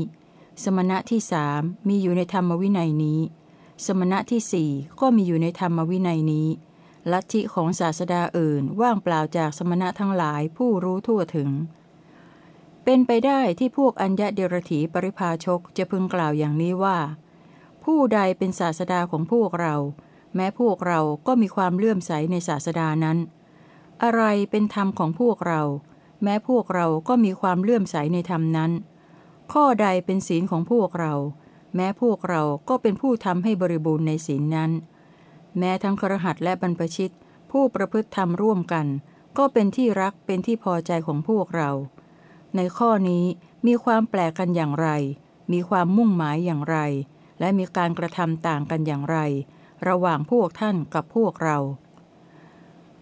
สมณะที่สามมีอยู่ในธรรมวินัยนี้ สมณะที่สี่ก็มีอยู่ในธรรมวินัยนี้ ลัทธิของศาสดาอื่นว่างเปล่าจากสมณะทั้งหลายผู้รู้ทั่วถึง เป็นไปได้ที่พวกอัญญะเดรถีปริภาชกจะพึงกล่าวอย่างนี้ว่า ผู้ใดเป็นศาสดาของพวกเรา แม้พวกเราก็มีความเลื่อมใสในศาสดานั้น อะไรเป็นธรรมของพวกเรา แม้พวกเราก็มีความเลื่อมใสในธรรมนั้น ข้อใดเป็นศีลของพวกเรา แม้พวกเราก็เป็นผู้ทำให้บริบูรณ์ในศีลนั้น แม้ทั้งครหัสและบรรพชิต ผู้ประพฤติธรรมร่วมกัน ก็เป็นที่รักเป็นที่พอใจของพวกเรา ในข้อนี้มีความแปลกกันอย่างไร มีความมุ่งหมายอย่างไร และมีการกระทำต่างกันอย่างไร ระหว่างพวกท่านกับพวกเรา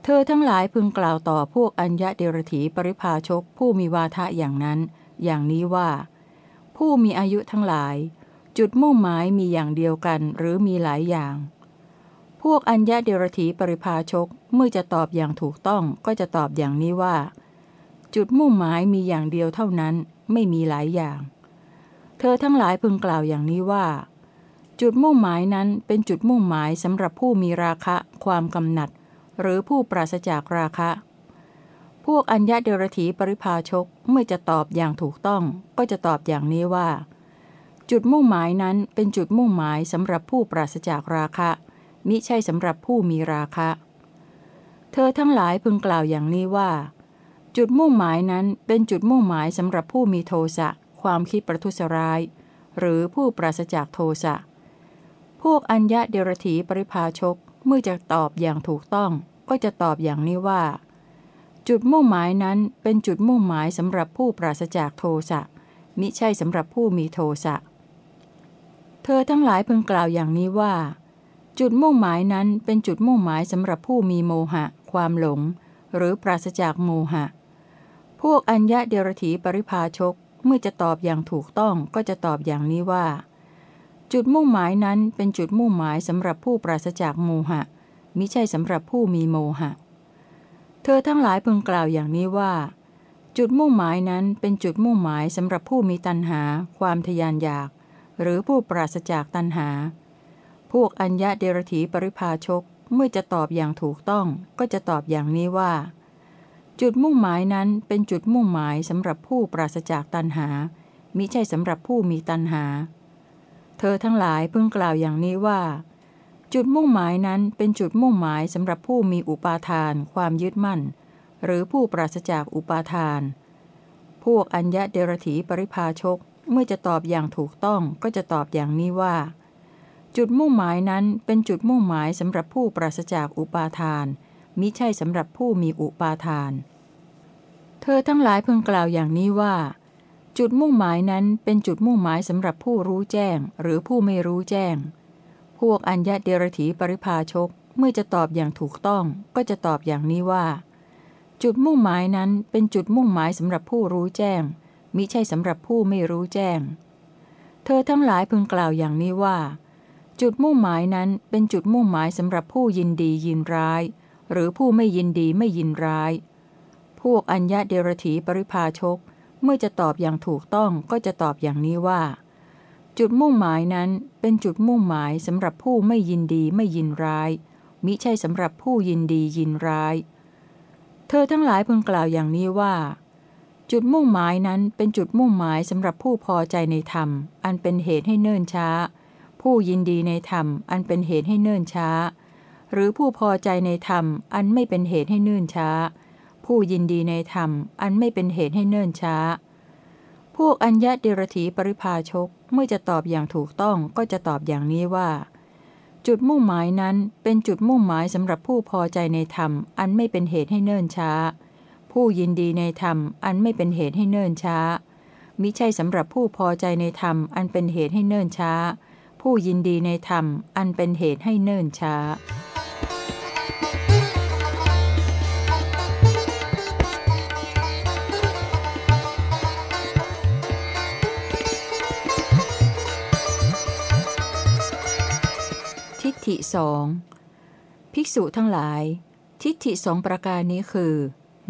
เธอทั้งหลายพึงกล่าวต่อพวกอัญญะเดรถีปริภาชกผู้มีวาทะอย่างนั้น อย่างนี้ว่า ผู้มีอายุทั้งหลาย จุดมุ่งหมายมีอย่างเดียวกันหรือมีหลายอย่าง พวกอัญญะเดรถีปริภาชกเมื่อจะตอบอย่างถูกต้องก็จะตอบอย่างนี้ว่า จุดมุ่งหมายมีอย่างเดียวเท่านั้นไม่มีหลายอย่าง เธอทั้งหลายพึงกล่าวอย่างนี้ว่า จุดมุ่งหมายนั้นเป็นจุดมุ่งหมายสำหรับผู้มีราคะ ความกำหนัด หรือผู้ปราศจากราคะ พวกอัญญะเดรถีปริภาชกเมื่อจะตอบอย่างถูกต้องก็จะตอบอย่างนี้ว่า จุดมุ่งหมายนั้นเป็นจุดมุ่งหมายสำหรับผู้ปราศจากราคะ มิใช่สำหรับผู้มีราคะ เธอทั้งหลายพึงกล่าวอย่างนี้ว่า จุดมุ่งหมายนั้นเป็นจุดมุ่งหมายสำหรับผู้มีโทสะความคิดประทุษร้าย หรือผู้ปราศจากโทสะพวกอัญญะเดรถีปริภาชกเมื่อจะตอบอย่างถูกต้องก็จะตอบอย่างนี้ว่า จุดมุ่งหมายนั้นเป็นจุดมุ่งหมายสำหรับผู้ปราศจากโทสะมิใช่สำหรับผู้มีโทสะเธอทั้งหลายพึงกล่าวอย่างนี้ว่า จุดมุ่งหมายนั้นเป็นจุดมุ่งหมายสำหรับผู้มีโมหะ ความหลง หรือปราศจากโมหะ พวกอัญญะเดรถีปริภาชกเมื่อจะตอบอย่างถูกต้องก็จะตอบอย่างนี้ว่า จุดมุ่งหมายนั้นเป็นจุดมุ่งหมายสำหรับผู้ปราศจากโมหะ มิใช่สำหรับผู้มีโมหะ เธอทั้งหลายพึงกล่าวอย่างนี้ว่า จุดมุ่งหมายนั้นเป็นจุดมุ่งหมายสำหรับผู้มีตัณหา ความทยานอยาก หรือผู้ปราศจากตัณหา พวกอัญญะเดรถีปริภาชกเมื่อจะตอบอย่างถูกต้อง ก็จะตอบอย่างนี้ว่า จุดมุ่งหมายนั้นเป็นจุดมุ่งหมายสำหรับผู้ปราศจากตัณหา มิใช่สำหรับผู้มีตัณหา เธอทั้งหลายเพึงกล่าวอย่างนี้ว่า จุดมุ่งหมายนั้นเป็นจุดมุ่งหมายสำหรับผู้มีอุปาทาน ความยึดมั่น หรือผู้ปราศจากอุปาทาน พวกอัญญะเดรถีปริภาชกเมื่อจะตอบอย่างถูกต้องก็จะตอบอย่างนี้ว่า จุดมุ่งหมายนั้นเป็นจุดมุ่งหมายสำหรับผู้ปราศจากอุปาทาน มิใช่สำหรับผู้มีอุปาทาน เธอทั้งหลายพึงกล่าวอย่างนี้ว่า จุดมุ่งหมายนั้นเป็นจุดมุ่งหมายสำหรับผู้รู้แจ้ง หรือผู้ไม่รู้แจ้ง พวกอัญญะเดรถีปริภาชกเมื่อจะตอบอย่างถูกต้อง ก็จะตอบอย่างนี้ว่า จุดมุ่งหมายนั้นเป็นจุดมุ่งหมายสำหรับผู้รู้แจ้ง มิใช่สำหรับผู้ไม่รู้แจ้ง เธอทั้งหลายพึงกล่าวอย่างนี้ว่า จุดมุ่งหมายนั้นเป็นจุดมุ่งหมายสำหรับผู้ยินดียินร้าย หรือผู้ไม่ยินดีไม่ยินร้าย พวกอัญญะเดรถีปริภาชก เมื่อจะตอบอย่างถูกต้องก็จะตอบอย่างนี้ว่า จุดมุ่งหมายนั้นเป็นจุดมุ่งหมายสำหรับผู้ไม่ยินดีไม่ยินร้าย มิใช่สำหรับผู้ยินดียินร้าย เธอทั้งหลายพึงกล่าวอย่างนี้ว่า จุดมุ่งหมายนั้นเป็นจุดมุ่งหมายสำหรับผู้พอใจในธรรม อันเป็นเหตุให้เนิ่นช้า ผู้ยินดีในธรรมอันเป็นเหตุให้เนิ่นช้า หรือผู้พอใจในธรรมอันไม่เป็นเหตุให้เนิ่นช้า ผู้ยินดีในธรรมอันไม่เป็นเหตุให้เนิ่นช้า พวกอัญญะเดรถีปริภาชกเมื่อจะตอบอย่างถูกต้องก็จะตอบอย่างนี้ว่า จุดมุ่งหมายนั้นเป็นจุดมุ่งหมายสำหรับผู้พอใจในธรรม อันไม่เป็นเหตุให้เนิ่นช้า ผู้ยินดีในธรรม อันไม่เป็นเหตุให้เนิ่นช้ามิใช่สำหรับผู้พอใจในธรรม อันเป็นเหตุให้เนิ่นช้า ผู้ยินดีในธรรมอันเป็นเหตุให้เนิ่นช้า ทิฏฐิสองภิกษุทั้งหลาย ทิฏฐิสองประการนี้คือ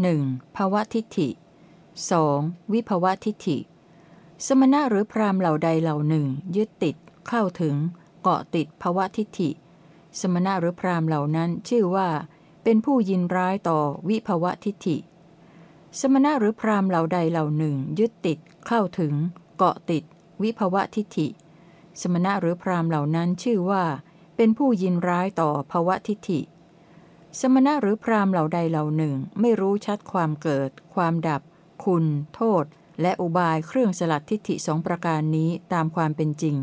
1. ภาวะทิฏฐิ 2. วิภาวะทิฏฐิ สมณะหรือพรามเหล่าใดเหล่าหนึ่ง ยึดติด เข้าถึง เกาะติดภวะทิฏฐิ สมณะหรือพรามเหล่านั้นชื่อว่า เป็นผู้ยินร้ายต่อวิภวะทิฏฐิ สมณะหรือพรามเหล่าใดเหล่าหนึ่ง ยึดติด เข้าถึง เกาะติด วิภวะทิฏฐิ สมณะหรือพรามเหล่านั้นชื่อว่า เป็นผู้ยินร้ายต่อภวะทิฏฐิ สมณะหรือพรามเหล่าใดเหล่าหนึ่ง ไม่รู้ชัดความเกิด ความดับ คุณ โทษและอุบายเครื่องสลัดทิฏฐิสองประการนี้ตามความเป็นจริง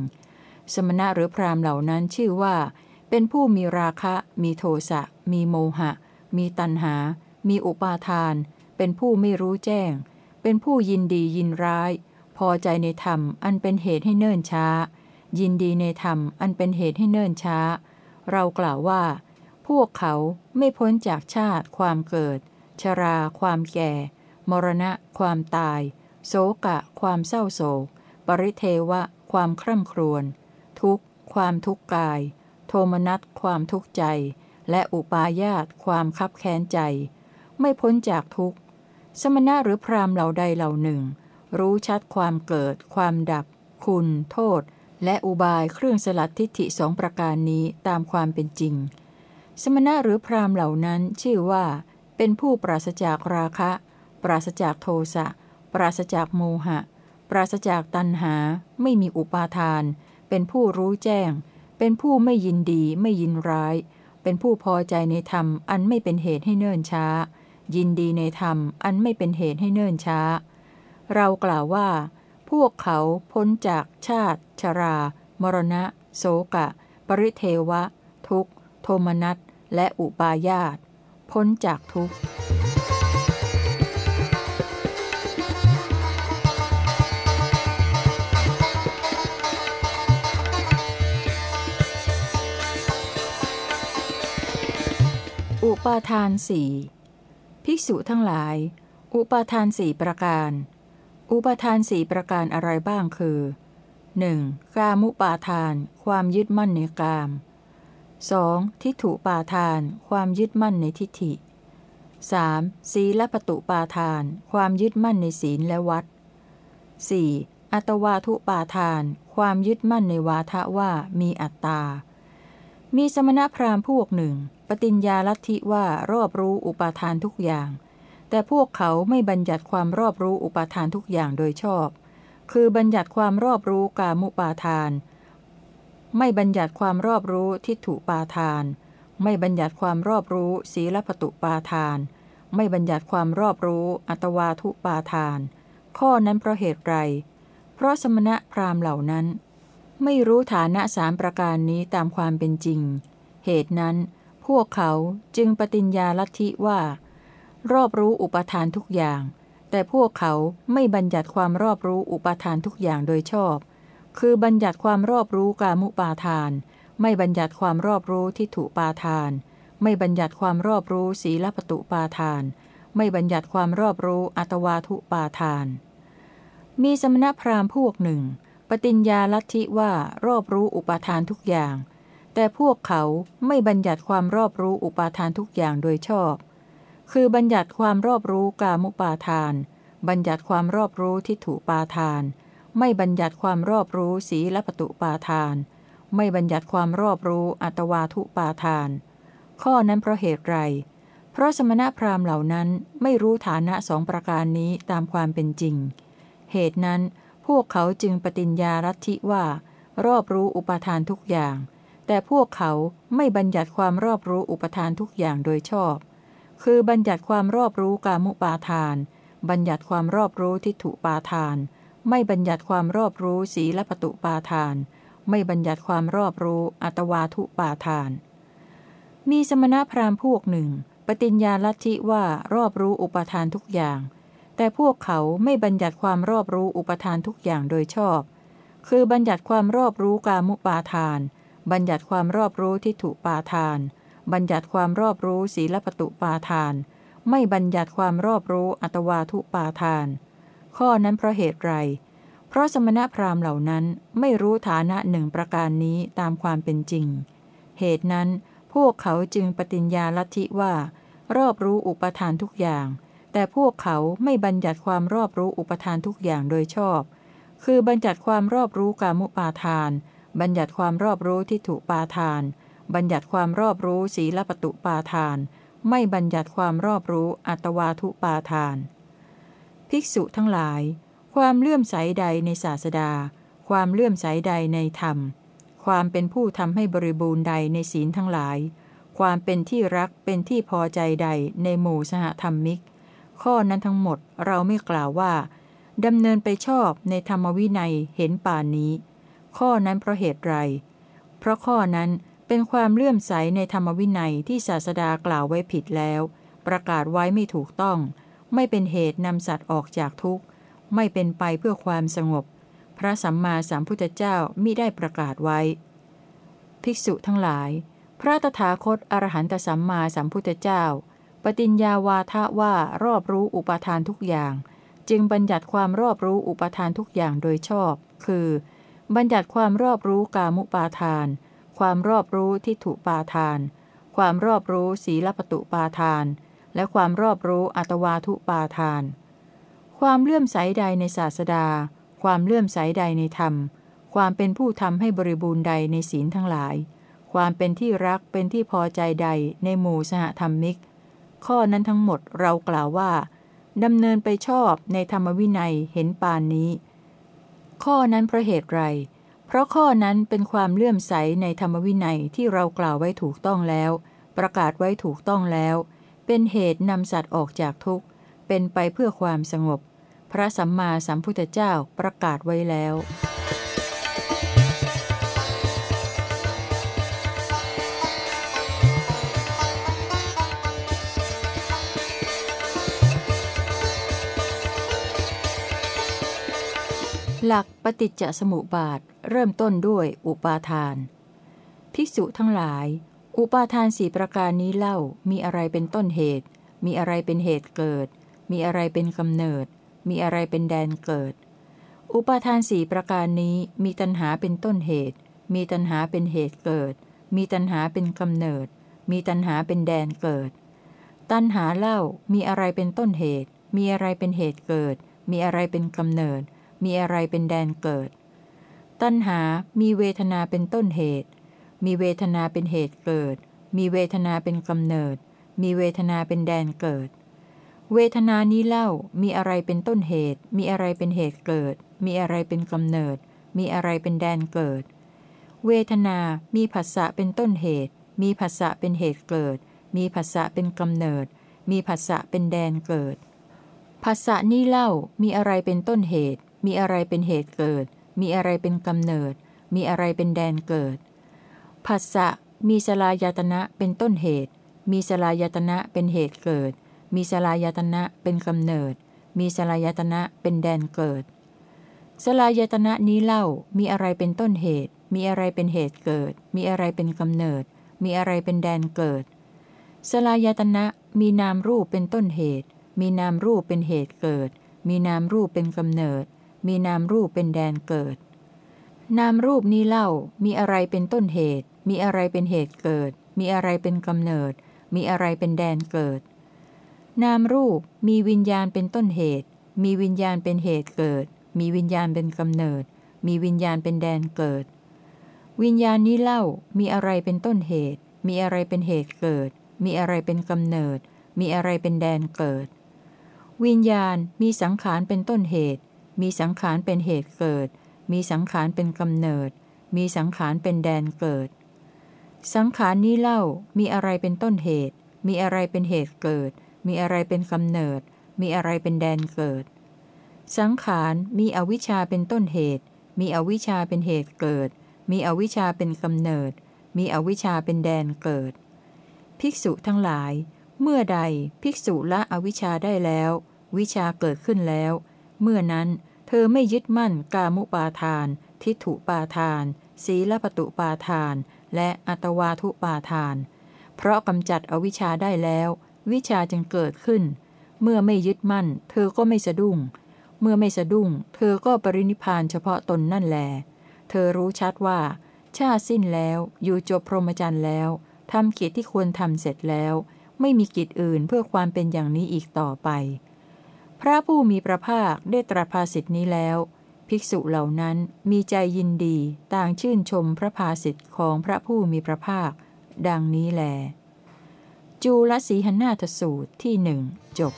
สมณะหรือพรามเหล่านั้นชื่อว่า เป็นผู้มีราคะ มีโทสะ มีโมหะ มีตัณหา มีอุปาทาน เป็นผู้ไม่รู้แจ้ง เป็นผู้ยินดียินร้าย พอใจในธรรมอันเป็นเหตุให้เนิ่นช้า ยินดีในธรรมอันเป็นเหตุให้เนิ่นช้า เรากล่าวว่า พวกเขาไม่พ้นจากชาติ ความเกิด ชรา ความแก่ มรณะ ความตาย โศกะ ความเศร้าโศก ปริเทวะ ความคร่ำครวญ ทุกข์ ความทุกข์กาย โทมนัสความทุกข์ใจ และอุปาญาตความคับแค้นใจ ไม่พ้นจากทุกข์ สมณะหรือพรามเหล่าใดเหล่าหนึ่ง รู้ชัดความเกิด ความดับ คุณ โทษ และอุบายเครื่องสลัดทิฏฐิสองประการนี้ตามความเป็นจริง สมณะหรือพรามเหล่านั้นชื่อว่า เป็นผู้ปราศจากราคะ ปราศจากโทสะปราศจากโมหะ ปราศจากตัณหา ไม่มีอุปาทาน เป็นผู้รู้แจ้ง เป็นผู้ไม่ยินดีไม่ยินร้าย เป็นผู้พอใจในธรรมอันไม่เป็นเหตุให้เนิ่นช้า ยินดีในธรรมอันไม่เป็นเหตุให้เนิ่นช้า เรากล่าวว่า พวกเขาพ้นจากชาติ ชรา มรณะโสกะ ปริเทวะ ทุกโทมนัสและอุปาญาต พ้นจากทุกข์ ปาทานสี่ภิกษุทั้งหลาย อุปาทานสี่ประการ อุปาทานสี่ประการอะไรบ้างคือ 1. กามุปาทาน ความยึดมั่นในกาม 2. ทิฏฐุปาทาน ความยึดมั่นในทิฏฐิ 3. ศีลปตุปาทาน ความยึดมั่นในศีลและวัด 4. อัตวาทุปาทาน ความยึดมั่นในวาทะว่ามีอัตตา มีสมณพราหมณ์พวกหนึ่ง ปฏิญญาลัทธิว่ารอบรู้อุปาทานทุกอย่าง แต่พวกเขาไม่บัญญัติความรอบรู้อุปาทานทุกอย่างโดยชอบ คือบัญญัติความรอบรู้กามุปาทาน ไม่บัญญัติความรอบรู้ทิฏฐุปาทาน ไม่บัญญัติความรอบรู้ศีลปตุปาทาน ไม่บัญญัติความรอบรู้อัตวาทุปาทาน ข้อนั้นเพราะเหตุไร เพราะสมณะพราหมณ์เหล่านั้น ไม่รู้ฐานะสามประการนี้ตามความเป็นจริง เหตุนั้น พวกเขาจึงปฏิญญาลัทธิว่า รอบรู้อุปทานทุกอย่าง แต่พวกเขาไม่บัญญัติความรอบรู้อุปทานทุกอย่างโดยชอบ คือบัญญัติความรอบรู้กามุปาทาน ไม่บัญญัติความรอบรู้ทิฏฐุปาทาน ไม่บัญญัติความรอบรู้ศีลปตุปาทาน ไม่บัญญัติความรอบรู้อัตวาทุปาทาน มีสมณพราหมณ์พวกหนึ่ง ปฏิญญาลัทธิว่ารอบรู้อุปทานทุกอย่าง แต่พวกเขาไม่บัญญัติความรอบรู้อุปาทานทุกอย่างโดยชอบ คือบัญญัติความรอบรู้กามุปาทาน บัญญัติความรอบรู้ทิฏฐุปาทาน ไม่บัญญัติความรอบรู้ศีละปตุปาทาน ไม่บัญญัติความรอบรู้อัตวาทุปาทาน ข้อนั้นเพราะเหตุไร เพราะสมณพราหมณ์เหล่านั้นไม่รู้ฐานะสองประการนี้ตามความเป็นจริง เหตุนั้นพวกเขาจึงปฏิญญาลัทธิว่า รอบรู้อุปาทานทุกอย่าง แต่พวกเขาไม่บัญญัติความรอบรู้อุปทานทุกอย่างโดยชอบ คือบัญญัติความรอบรู้กามุปาทาน บัญญัติความรอบรู้ทิฏฐุปาทาน ไม่บัญญัติความรอบรู้ศีละปตุปาทาน ไม่บัญญัติความรอบรู้อัตวาทุปาทาน มีสมณพราหมณ์พวกหนึ่ง ปฏิญญาลัทธิว่ารอบรู้อุปทานทุกอย่าง แต่พวกเขาไม่บัญญัติความรอบรู้อุปทานทุกอย่างโดยชอบ คือบัญญัติความรอบรู้กามุปาทาน บัญญัติความรอบรู้ทิฏฐปาทาน บัญญัติความรอบรู้ศีลปตุปาทาน ไม่บัญญัติความรอบรู้อัตวาทุปาทาน ข้อนั้นเพราะเหตุไร เพราะสมณพราหมณ์เหล่านั้นไม่รู้ฐานะหนึ่งประการนี้ตามความเป็นจริง เหตุนั้นพวกเขาจึงปฏิญญาลัทธิว่า รอบรู้อุปทานทุกอย่าง แต่พวกเขาไม่บัญญัติความรอบรู้อุปทานทุกอย่างโดยชอบ คือบัญญัติความรอบรู้กามุปาทาน บัญญัติความรอบรู้ทิฏฐุปาทาน บัญญัติความรอบรู้ศีลปตุปาทาน ไม่บัญญัติความรอบรู้อัตวาทุปาทาน ภิกษุทั้งหลาย ความเลื่อมใสใดในศาสดา ความเลื่อมใสใดในธรรม ความเป็นผู้ทำให้บริบูรณ์ใดในศีลทั้งหลาย ความเป็นที่รักเป็นที่พอใจใดในหมู่สหธรรมิก ข้อนั้นทั้งหมดเราไม่กล่าวว่าดำเนินไปชอบในธรรมวินัยเห็นป่านนี้ ข้อนั้นเพราะเหตุไร เพราะข้อนั้นเป็นความเลื่อมใสในธรรมวินัยที่ศาสดากล่าวไว้ผิดแล้ว ประกาศไว้ไม่ถูกต้อง ไม่เป็นเหตุนำสัตว์ออกจากทุกข์ ไม่เป็นไปเพื่อความสงบ พระสัมมาสัมพุทธเจ้ามิได้ประกาศไว้ ภิกษุทั้งหลาย พระตถาคตอรหันตสัมมาสัมพุทธเจ้า ปฏิญญาวาทะว่ารอบรู้อุปทานทุกอย่าง จึงบัญญัติความรอบรู้อุปทานทุกอย่างโดยชอบ คือ บัญญัติความรอบรู้กามุปาทาน ความรอบรู้ทิฏฐุปาทาน ความรอบรู้ศีลปตุปาทาน และความรอบรู้อัตวาทุปาทาน ความเลื่อมใสใดในศาสดา ความเลื่อมใสใดในธรรม ความเป็นผู้ทำให้บริบูรณ์ใดในศีลทั้งหลาย ความเป็นที่รักเป็นที่พอใจใดในหมู่สหธรรมิก ข้อนั้นทั้งหมดเรากล่าวว่าดำเนินไปชอบในธรรมวินัยเห็นปานนี้ ข้อนั้นเพราะเหตุไร เพราะข้อนั้นเป็นความเลื่อมใสในธรรมวินัยที่เรากล่าวไว้ถูกต้องแล้ว ประกาศไว้ถูกต้องแล้ว เป็นเหตุนำสัตว์ออกจากทุกข์ เป็นไปเพื่อความสงบ พระสัมมาสัมพุทธเจ้าประกาศไว้แล้ว หลักปฏิจจสมุปบาทเริ่มต้นด้วยอุปาทาน ภิกษุทั้งหลาย อุปาทานสี่ประการนี้เล่ามีอะไรเป็นต้นเหตุ มีอะไรเป็นเหตุเกิด มีอะไรเป็นกำเนิด มีอะไรเป็นแดนเกิด อุปาทานสี่ประการนี้มีตัณหาเป็นต้นเหตุ มีตัณหาเป็นเหตุเกิด มีตัณหาเป็นกำเนิด มีตัณหาเป็นแดนเกิด ตัณหาเล่ามีอะไรเป็นต้นเหตุ มีอะไรเป็นเหตุเกิด มีอะไรเป็นกำเนิด มีอะไรเป็นแดนเกิด ตัณหา มีเวทนาเป็นต้นเหตุ มีเวทนาเป็นเหตุเกิด มีเวทนาเป็นกำเนิด มีเวทนาเป็นแดนเกิด เวทนานี้เล่า มีอะไรเป็นต้นเหตุ มีอะไรเป็นเหตุเกิด มีอะไรเป็นกำเนิด มีอะไรเป็นแดนเกิด เวทนา มีผัสสะเป็นต้นเหตุ มีผัสสะเป็นเหตุเกิด มีผัสสะเป็นกำเนิด มีผัสสะเป็นแดนเกิดผัสสะนี้เล่ามีอะไรเป็นต้นเหตุ มีอะไรเป็นเหตุเกิด มีอะไรเป็นกำเนิด มีอะไรเป็นแดนเกิดผัสสะมีสลายตนะเป็นต้นเหตุ มีสลายตนะเป็นเหตุเกิด มีสลายตนะเป็นกำเนิด มีสลายตนะเป็นแดนเกิด สลายตนะนี้เล่า มีอะไรเป็นต้นเหตุ มีอะไรเป็นเหตุเกิด มีอะไรเป็นกำเนิด มีอะไรเป็นแดนเกิด สลายตนะมีนามรูปเป็นต้นเหตุ มีนามรูปเป็นเหตุเกิด มีนามรูปเป็นกำเนิด มีนามรูปเป็นแดนเกิด นามรูปนี้เล่ามีอะไรเป็นต้นเหตุ มีอะไรเป็นเหตุเกิด มีอะไรเป็นกำเนิด มีอะไรเป็นแดนเกิด นามรูปมีวิญญาณเป็นต้นเหตุ มีวิญญาณเป็นเหตุเกิด มีวิญญาณเป็นกำเนิด มีวิญญาณเป็นแดนเกิด วิญญาณนี้เล่ามีอะไรเป็นต้นเหตุ มีอะไรเป็นเหตุเกิด มีอะไรเป็นกำเนิด มีอะไรเป็นแดนเกิดวิญญาณมีสังขารเป็นต้นเหตุ มีสังขารเป็นเหตุเกิด มีสังขารเป็นกำเนิด มีสังขารเป็นแดนเกิด สังขารนี้เล่ามีอะไรเป็นต้นเหตุ มีอะไรเป็นเหตุเกิด มีอะไรเป็นกำเนิด มีอะไรเป็นแดนเกิด สังขารมีอวิชชาเป็นต้นเหตุ มีอวิชชาเป็นเหตุเกิด มีอวิชชาเป็นกำเนิด มีอวิชชาเป็นแดนเกิด ภิกษุทั้งหลาย เมื่อใดภิกษุละอวิชชาได้แล้ว วิชาเกิดขึ้นแล้ว เมื่อนั้น เธอไม่ยึดมั่นกามุปาทาน ทิฏฐุปาทาน ศีลปตุปาทาน และอัตวาทุปาทาน เพราะกำจัดอวิชชาได้แล้ว วิชาจึงเกิดขึ้น เมื่อไม่ยึดมั่น เธอก็ไม่สะดุ้ง เมื่อไม่สะดุ้ง เธอก็ปรินิพานเฉพาะตนนั่นแล เธอรู้ชัดว่า ชาสิ้นแล้วอยู่จบพรหมจรรย์แล้วทำกิจที่ควรทำเสร็จแล้ว ไม่มีกิจอื่นเพื่อความเป็นอย่างนี้อีกต่อไป พระผู้มีพระภาคได้ตรัสภาสิทธินี้แล้ว ภิกษุเหล่านั้นมีใจยินดีต่างชื่นชมพระภาสิทธิ์ของพระผู้มีพระภาค ดังนี้แล จูลสีหนาทสูตรที่หนึ่งจบ